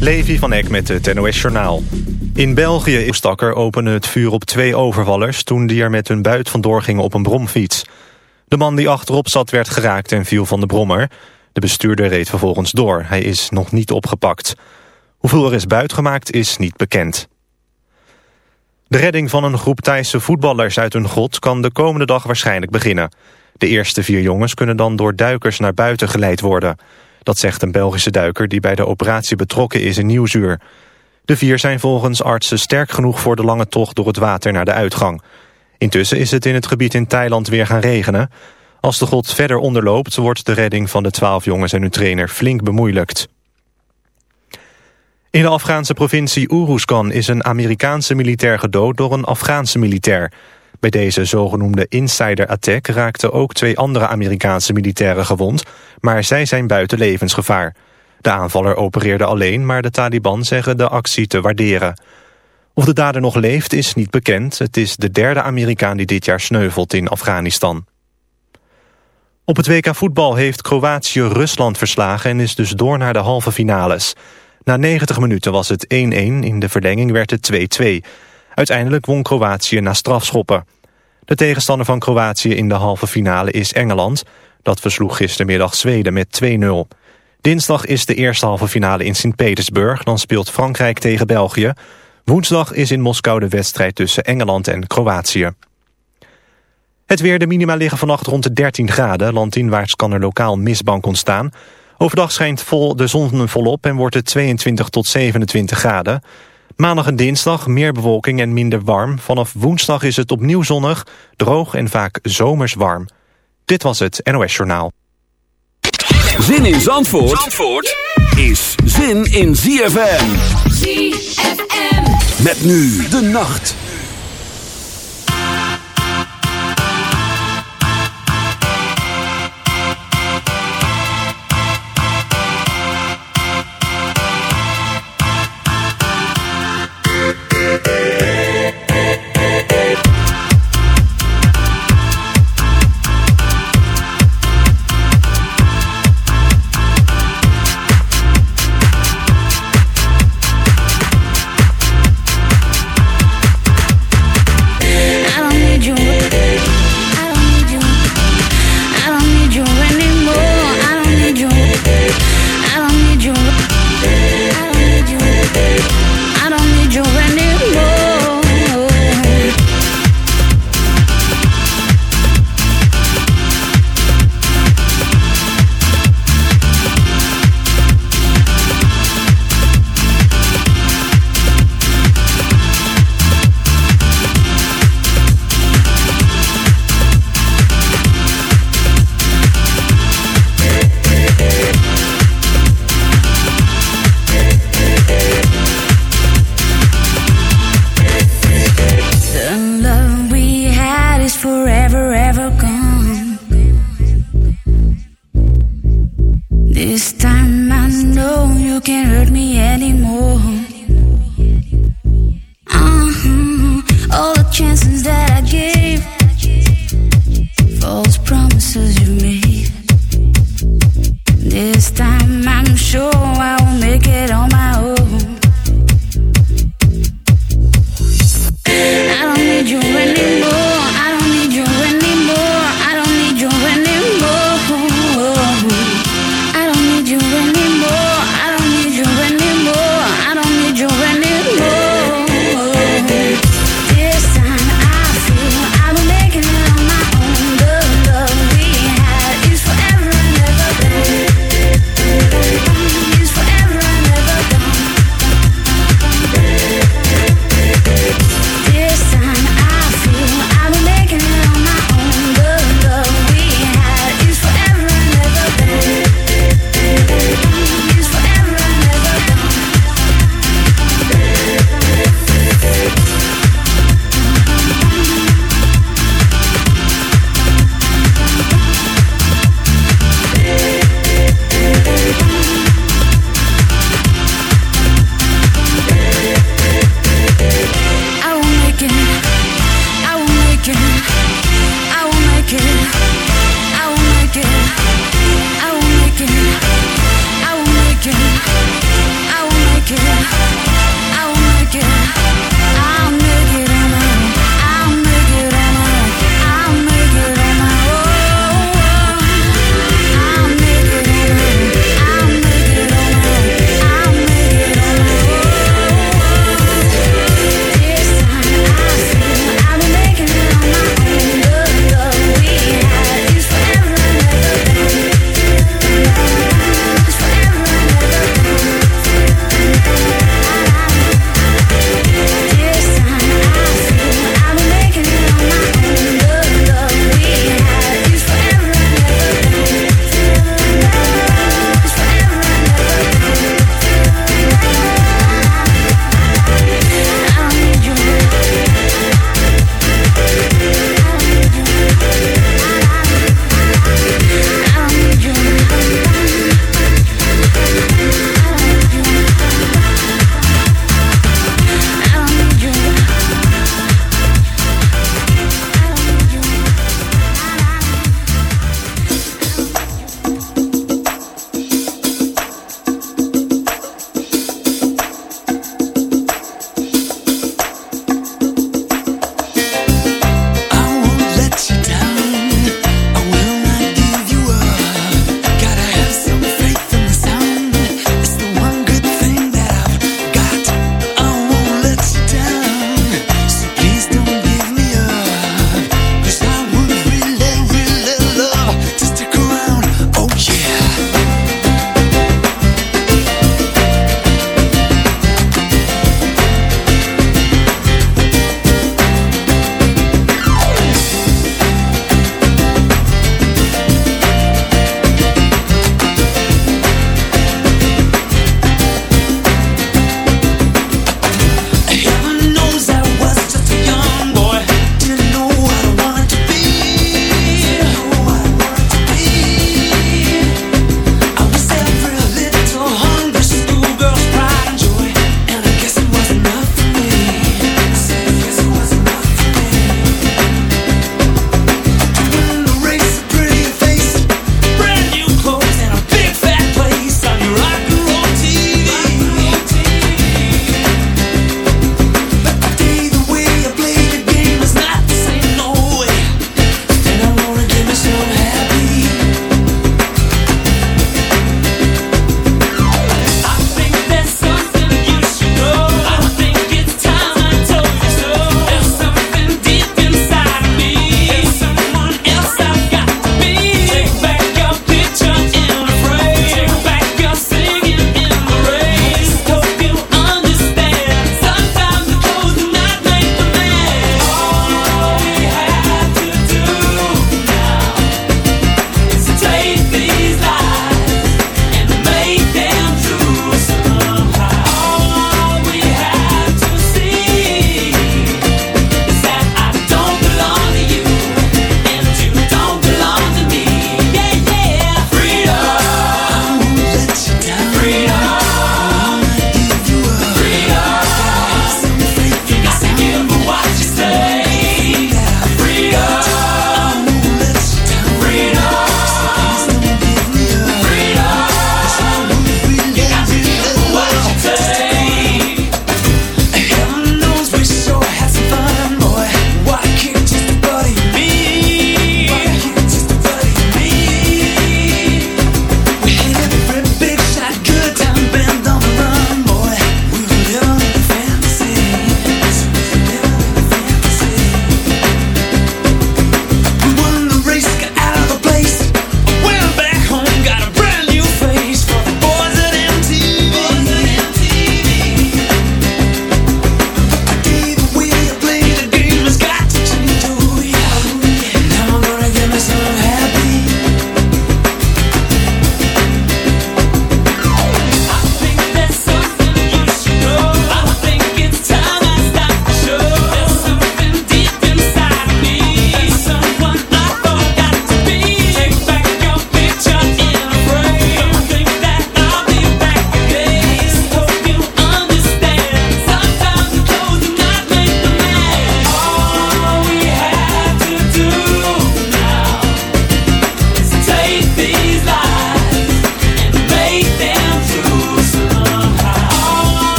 Levi van Eck met het NOS Journaal. In België stakker opende het vuur op twee overvallers... toen die er met hun buit vandoor gingen op een bromfiets. De man die achterop zat werd geraakt en viel van de brommer. De bestuurder reed vervolgens door. Hij is nog niet opgepakt. Hoeveel er is buitgemaakt is niet bekend. De redding van een groep Thaise voetballers uit hun grot... kan de komende dag waarschijnlijk beginnen. De eerste vier jongens kunnen dan door duikers naar buiten geleid worden... Dat zegt een Belgische duiker die bij de operatie betrokken is in Nieuwzuur. De vier zijn volgens artsen sterk genoeg voor de lange tocht door het water naar de uitgang. Intussen is het in het gebied in Thailand weer gaan regenen. Als de god verder onderloopt wordt de redding van de twaalf jongens en hun trainer flink bemoeilijkt. In de Afghaanse provincie Uruzgan is een Amerikaanse militair gedood door een Afghaanse militair. Bij deze zogenoemde insider-attack raakten ook twee andere Amerikaanse militairen gewond, maar zij zijn buiten levensgevaar. De aanvaller opereerde alleen, maar de Taliban zeggen de actie te waarderen. Of de dader nog leeft is niet bekend. Het is de derde Amerikaan die dit jaar sneuvelt in Afghanistan. Op het WK voetbal heeft Kroatië Rusland verslagen en is dus door naar de halve finales. Na 90 minuten was het 1-1, in de verlenging werd het 2-2. Uiteindelijk won Kroatië na strafschoppen. De tegenstander van Kroatië in de halve finale is Engeland. Dat versloeg gistermiddag Zweden met 2-0. Dinsdag is de eerste halve finale in Sint-Petersburg. Dan speelt Frankrijk tegen België. Woensdag is in Moskou de wedstrijd tussen Engeland en Kroatië. Het weer, de minima liggen vannacht rond de 13 graden. Landinwaarts kan er lokaal mistbank ontstaan. Overdag schijnt vol de zon volop en wordt het 22 tot 27 graden. Maandag en dinsdag meer bewolking en minder warm. Vanaf woensdag is het opnieuw zonnig, droog en vaak zomers warm. Dit was het NOS Journaal. Zin in Zandvoort, Zandvoort is zin in ZFM. ZFM. Met nu de nacht.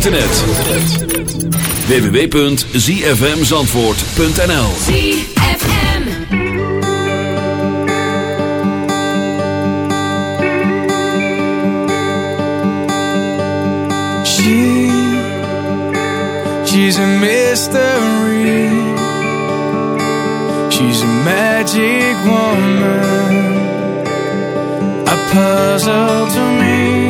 internet. www.zfmzandvoort.nl She She's a mystery. She's a magic woman. A puzzle to me.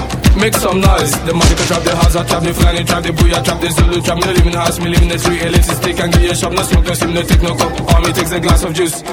Make some noise. The Monica trap, the house, I trap, the Fulani trap, the Booyah trap, the Zulu trap. No live in the house, me live in the street. Elixir stick and give you a shop, no smoke, no steam, no take no cup. All me takes a glass of juice.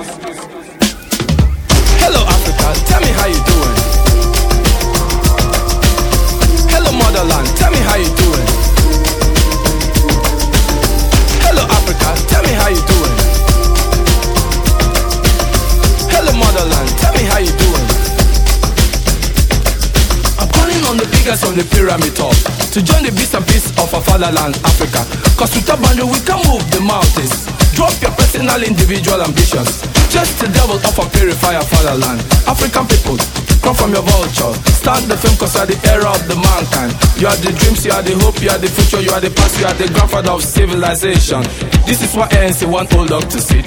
The pyramid top to join the beast and peace of our fatherland, Africa. Cause with a boundary we can move the mountains. Drop your personal, individual ambitions. Just the devil of a purifier fatherland. African people, come from your vulture. Start the film cause you are the era of the mankind. You are the dreams, you are the hope, you are the future, you are the past, you are the grandfather of civilization. This is what ANC want old dog to see.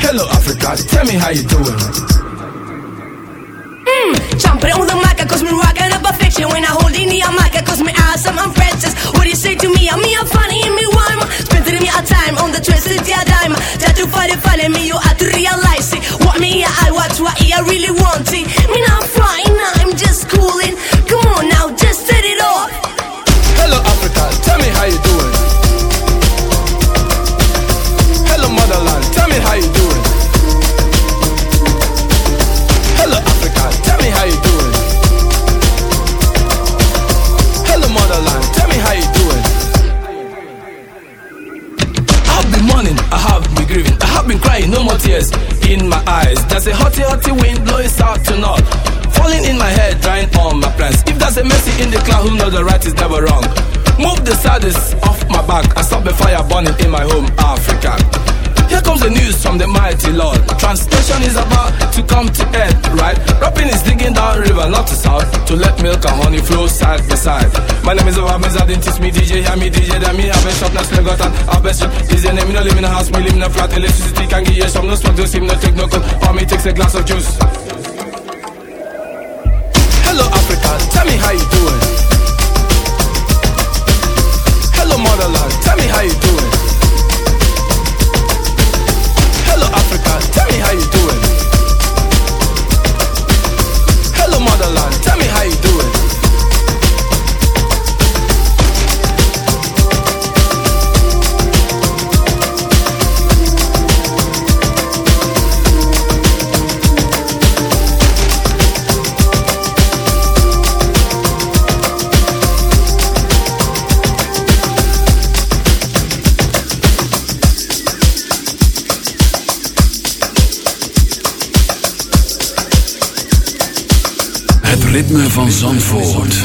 Hello, Africa, tell me how you doing. Mm. Jumping on the mic, cause me rockin' up a fiction. When I hold in the mic, cause me awesome, I'm princess What do you say to me? I'm me, I'm funny, and me rhyme Spending me a time on the twisted yeah dime. That you find it funny, me you have to realize it. What me I watch, what I really want it. Me not flying, I'm just cooling. Come on now, just set it off. Hello, Africa, tell me how you doing. Hello, motherland, tell me how you doing. In the right is never wrong. Move the saddest off my back and stop the fire burning in my home, Africa. Here comes the news from the mighty Lord. Translation is about to come to end, right? Rapping is digging down river, not to south, to let milk and honey flow side by side. My name is Obama, I didn't teach me DJ, hear me DJ, then me have a shop, still got an a shop. DJ name, me no live in a house, me live in a flat, electricity can give you some, no smoke, no steam, no take no cold, or me takes a glass of juice. Hello Africa, tell me how you doing. Tell me how you doing. Van Zandvoort.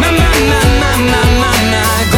My, my, my, my, my, my,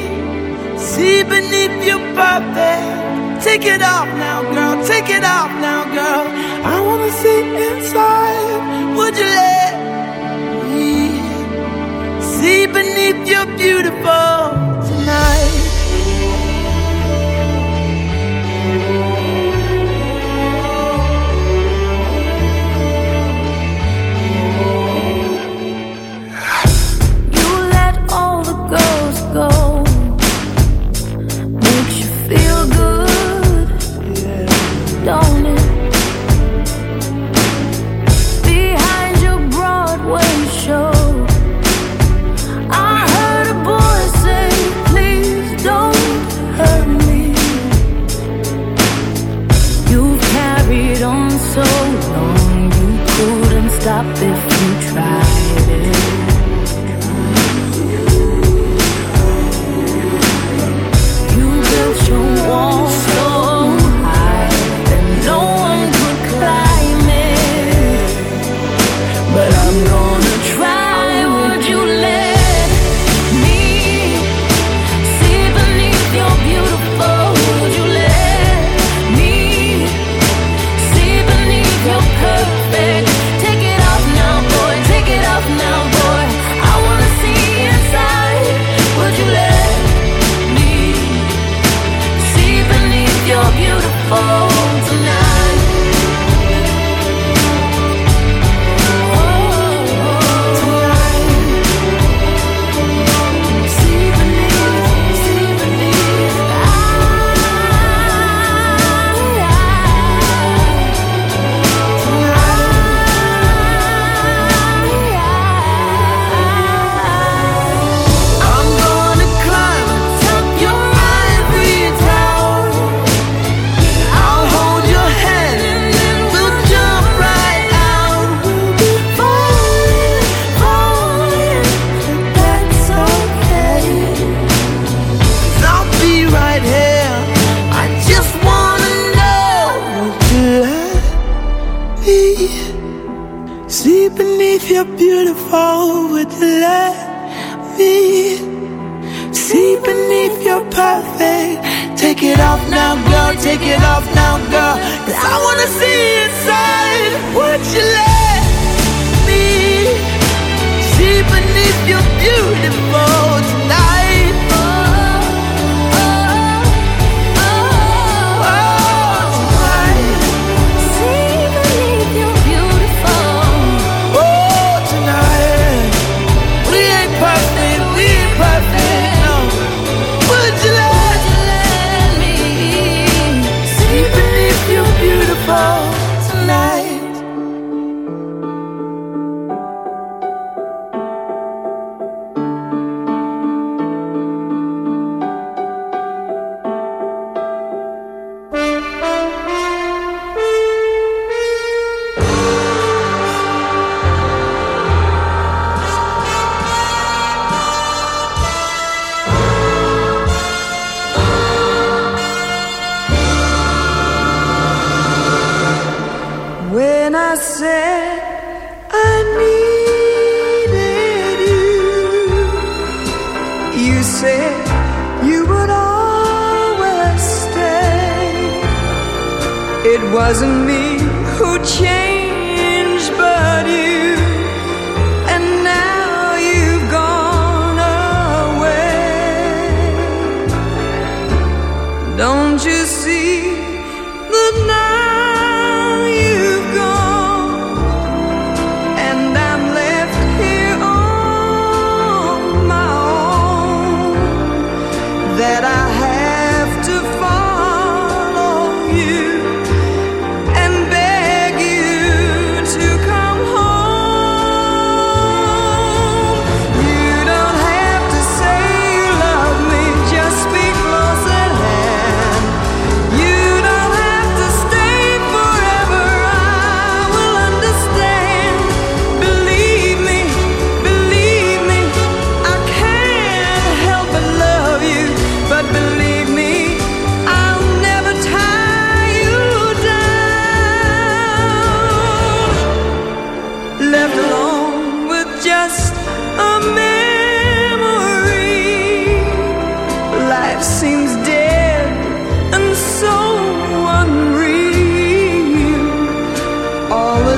see beneath your puppet. Take it off now, girl. Take it off now, girl. I wanna see inside. Would you let me see beneath your beautiful tonight? if you try.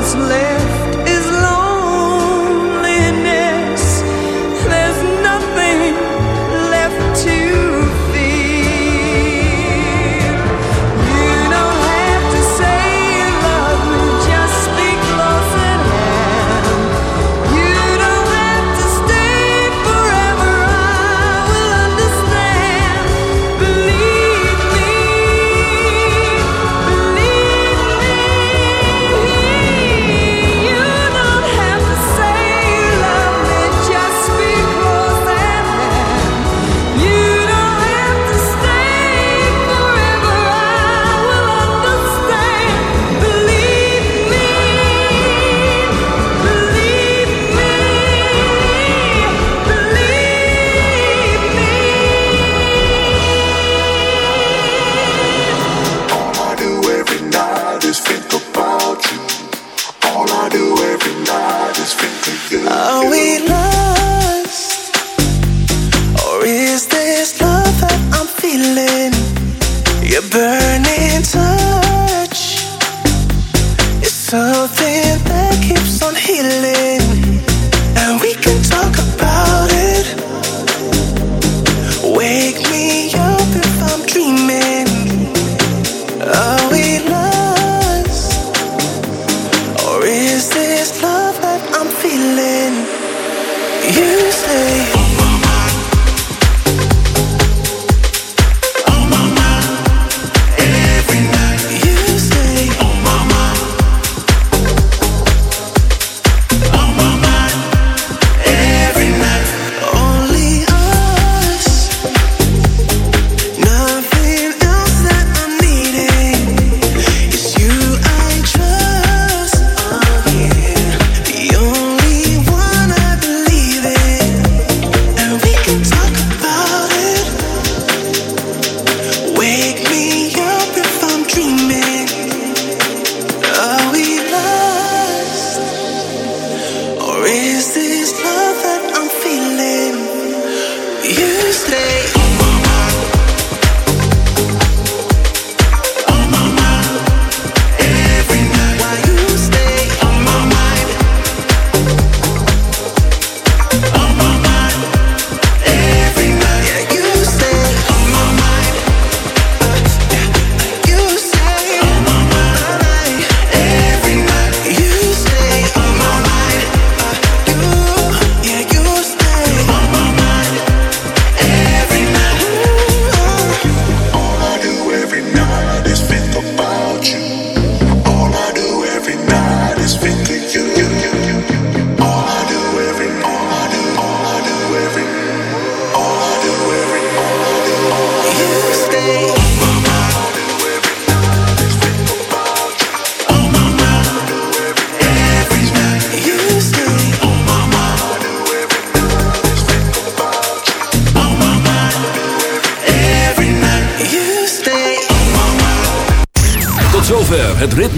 All that's